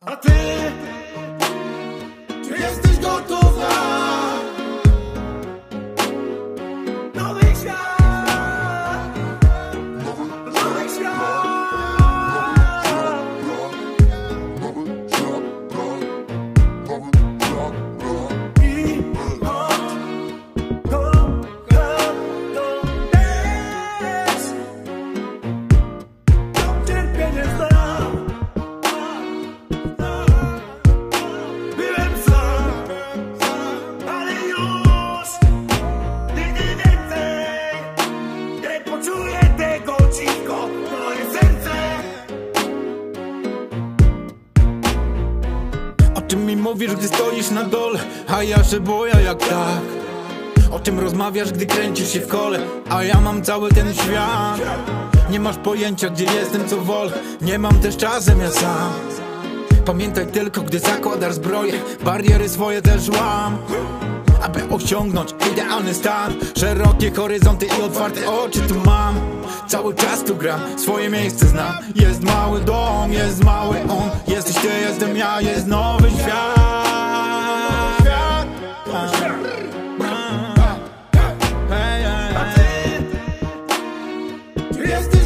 A Czym mi mówisz, gdy stoisz na dole, a ja się boję jak tak. O czym rozmawiasz, gdy kręcisz się w kole, a ja mam cały ten świat. Nie masz pojęcia, gdzie jestem, co wolę, nie mam też czasem ja sam. Pamiętaj tylko, gdy zakładasz zbroję, bariery swoje też łam. Aby osiągnąć idealny stan. Szerokie horyzonty i otwarte oczy tu mam. Cały czas tu gram, swoje miejsce znam. Jest mały dom, jest mały on. Jesteś ty, jestem ja, jest nowy ty, czy